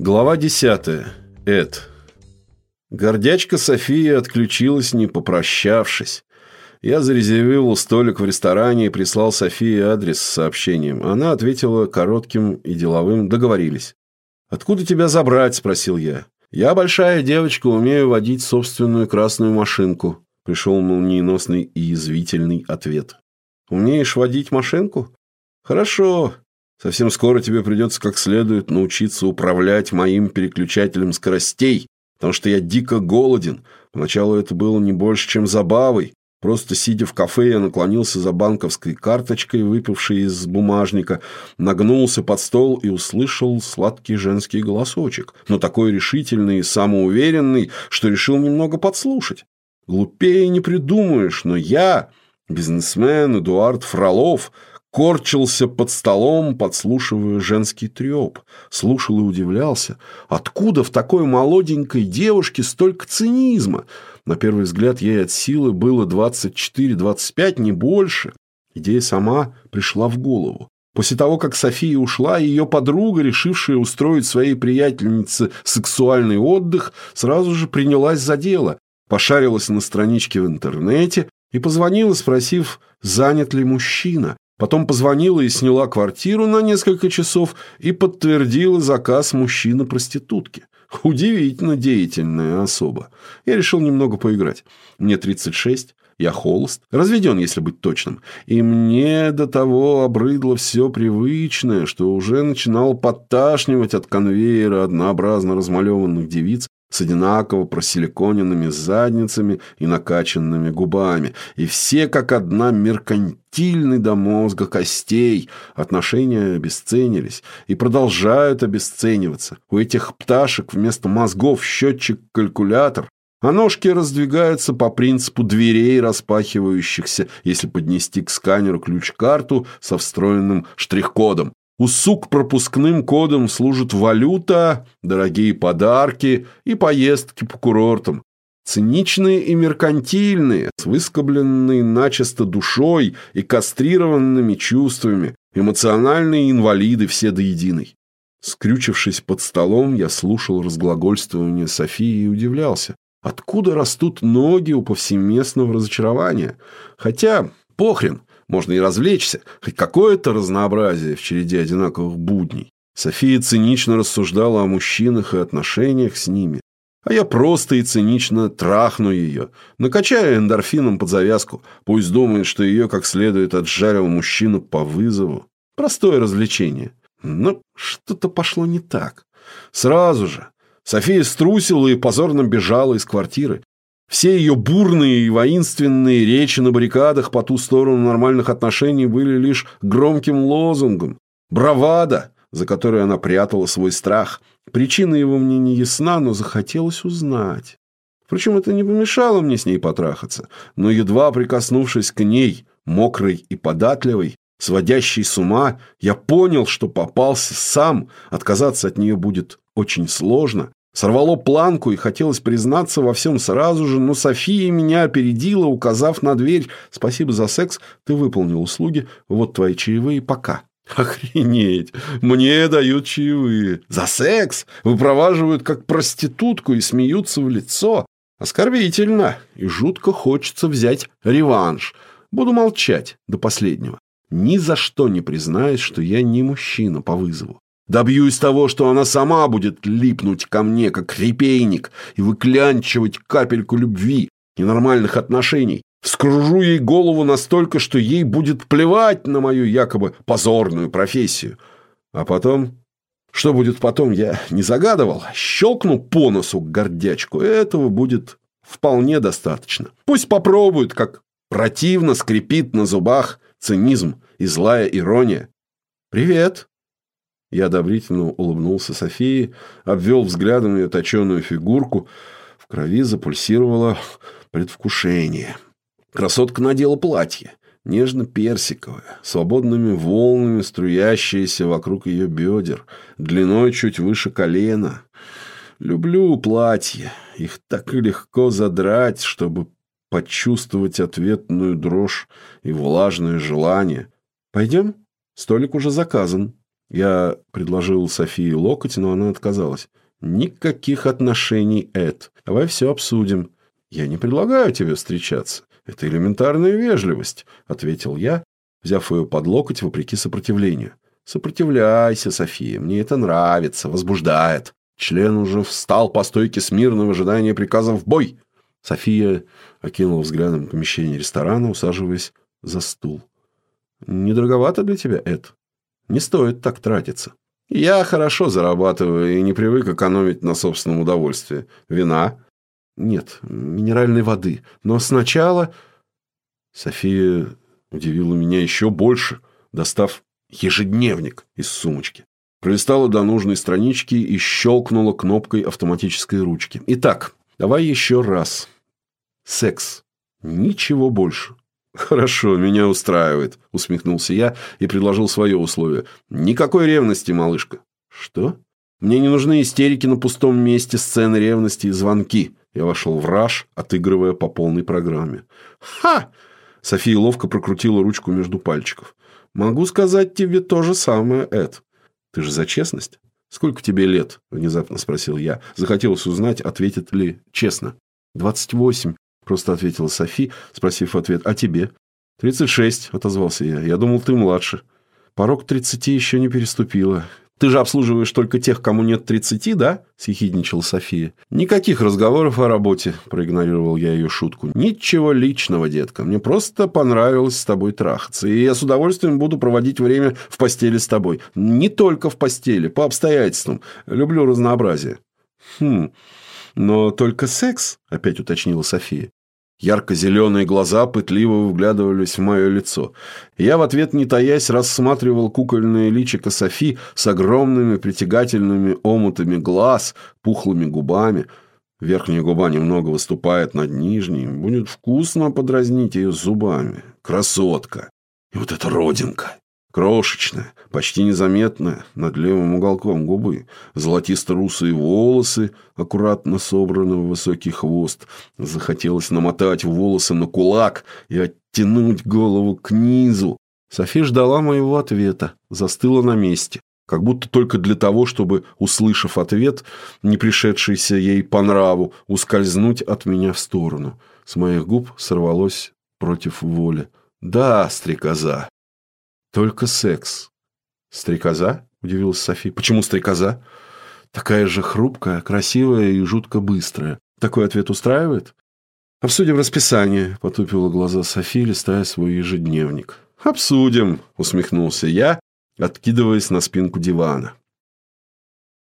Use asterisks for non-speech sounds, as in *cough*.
Глава 10. Эд. Гордячка София отключилась, не попрощавшись. Я зарезервировал столик в ресторане и прислал Софии адрес с сообщением. Она ответила коротким и деловым «договорились». «Откуда тебя забрать?» – спросил я. «Я большая девочка, умею водить собственную красную машинку», – пришел молниеносный и язвительный ответ. «Умеешь водить машинку?» «Хорошо. Совсем скоро тебе придется как следует научиться управлять моим переключателем скоростей, потому что я дико голоден. Поначалу это было не больше, чем забавой. Просто сидя в кафе, я наклонился за банковской карточкой, выпившей из бумажника, нагнулся под стол и услышал сладкий женский голосочек, но такой решительный и самоуверенный, что решил немного подслушать. Глупее не придумаешь, но я, бизнесмен Эдуард Фролов, корчился под столом, подслушивая женский треп, слушал и удивлялся, откуда в такой молоденькой девушке столько цинизма. На первый взгляд ей от силы было 24-25, не больше. Идея сама пришла в голову. После того, как София ушла, ее подруга, решившая устроить своей приятельнице сексуальный отдых, сразу же принялась за дело, пошарилась на страничке в интернете и позвонила, спросив, занят ли мужчина. Потом позвонила и сняла квартиру на несколько часов и подтвердила заказ мужчины-проститутки. Удивительно деятельная особа. Я решил немного поиграть. Мне 36, я холост, разведен, если быть точным. И мне до того обрыдло все привычное, что уже начинал подташнивать от конвейера однообразно размалеванных девиц, с одинаково просиликоненными задницами и накачанными губами, и все как одна меркантильны до мозга костей. Отношения обесценились и продолжают обесцениваться. У этих пташек вместо мозгов счетчик-калькулятор, а ножки раздвигаются по принципу дверей, распахивающихся, если поднести к сканеру ключ-карту со встроенным штрих-кодом. У сук пропускным кодом служит валюта, дорогие подарки и поездки по курортам. Циничные и меркантильные, с выскобленной начисто душой и кастрированными чувствами, эмоциональные инвалиды все до единой. Скрючившись под столом, я слушал разглагольствование Софии и удивлялся. Откуда растут ноги у повсеместного разочарования? Хотя, похрен, можно и развлечься, хоть какое-то разнообразие в череде одинаковых будней. София цинично рассуждала о мужчинах и отношениях с ними. А я просто и цинично трахну ее, накачаю эндорфином под завязку. Пусть думает, что ее как следует отжарил мужчина по вызову. Простое развлечение. Но что-то пошло не так. Сразу же. София струсила и позорно бежала из квартиры. Все ее бурные и воинственные речи на баррикадах по ту сторону нормальных отношений были лишь громким лозунгом. Бравада, за которой она прятала свой страх. Причина его мне не ясна, но захотелось узнать. Впрочем, это не помешало мне с ней потрахаться. Но едва прикоснувшись к ней, мокрой и податливой, сводящей с ума, я понял, что попался сам. Отказаться от нее будет очень сложно. Сорвало планку и хотелось признаться во всем сразу же, но София меня опередила, указав на дверь. «Спасибо за секс, ты выполнил услуги, вот твои чаевые, пока». *laughs* Охренеть! Мне дают чаевые. За секс! Выпроваживают как проститутку и смеются в лицо. Оскорбительно. И жутко хочется взять реванш. Буду молчать до последнего. Ни за что не признаюсь, что я не мужчина по вызову. Добьюсь того, что она сама будет липнуть ко мне, как репейник, и выклянчивать капельку любви и нормальных отношений. Вскружу ей голову настолько, что ей будет плевать на мою якобы позорную профессию. А потом... Что будет потом, я не загадывал. Щелкну по носу гордячку. Этого будет вполне достаточно. Пусть попробует, как противно скрипит на зубах цинизм и злая ирония. «Привет», я одобрительно улыбнулся Софии, обвел взглядом ее точеную фигурку. В крови запульсировало предвкушение. Красотка надела платье, нежно-персиковое, свободными волнами струящееся вокруг ее бедер, длиной чуть выше колена. Люблю платья. Их так легко задрать, чтобы почувствовать ответную дрожь и влажное желание. «Пойдем? Столик уже заказан». Я предложил Софии локоть, но она отказалась. «Никаких отношений, Эд. Давай все обсудим». «Я не предлагаю тебе встречаться. Это элементарная вежливость», — ответил я, взяв ее под локоть вопреки сопротивлению. «Сопротивляйся, София. Мне это нравится, возбуждает». Член уже встал по стойке смирно в ожидании приказа в бой. София окинула взглядом помещение ресторана, усаживаясь за стул. «Недороговато для тебя, Эд? Не стоит так тратиться. Я хорошо зарабатываю и не привык экономить на собственном удовольствии. Вина? Нет, минеральной воды. Но сначала...» София удивила меня еще больше, достав ежедневник из сумочки. Пролистала до нужной странички и щелкнула кнопкой автоматической ручки. «Итак, давай еще раз. Секс. Ничего больше». «Хорошо, меня устраивает», – усмехнулся я и предложил свое условие. «Никакой ревности, малышка». «Что?» «Мне не нужны истерики на пустом месте, сцены ревности и звонки». Я вошел в раж, отыгрывая по полной программе. «Ха!» София ловко прокрутила ручку между пальчиков. «Могу сказать тебе то же самое, Эд. Ты же за честность? Сколько тебе лет?» – внезапно спросил я. Захотелось узнать, ответит ли честно. «Двадцать восемь», – просто ответила Софи, спросив ответ. «А тебе?» «Тридцать шесть», – отозвался я. «Я думал, ты младше». «Порог тридцати еще не переступила. Ты же обслуживаешь только тех, кому нет тридцати, да?» – съехидничала София. «Никаких разговоров о работе», – проигнорировал я ее шутку. «Ничего личного, детка. Мне просто понравилось с тобой трахаться. И я с удовольствием буду проводить время в постели с тобой. Не только в постели, по обстоятельствам. Люблю разнообразие». «Хм, но только секс?» – опять уточнила София. Ярко-зеленые глаза пытливо вглядывались в мое лицо. Я в ответ, не таясь, рассматривал кукольное личико Софи с огромными притягательными омутами глаз, пухлыми губами. Верхняя губа немного выступает над нижней. Будет вкусно подразнить ее зубами. Красотка! И вот эта родинка! Крошечная, почти незаметная, над левым уголком губы. Золотисто-русые волосы, аккуратно собраны в высокий хвост. Захотелось намотать волосы на кулак и оттянуть голову к низу. Софи ждала моего ответа, застыла на месте. Как будто только для того, чтобы, услышав ответ, не пришедшийся ей по нраву, ускользнуть от меня в сторону. С моих губ сорвалось против воли. «Да, стрекоза, только секс. Стрекоза? Удивилась Софи. Почему стрекоза? Такая же хрупкая, красивая и жутко быстрая. Такой ответ устраивает? Обсудим расписание, потупила глаза Софи, листая свой ежедневник. Обсудим, усмехнулся я, откидываясь на спинку дивана.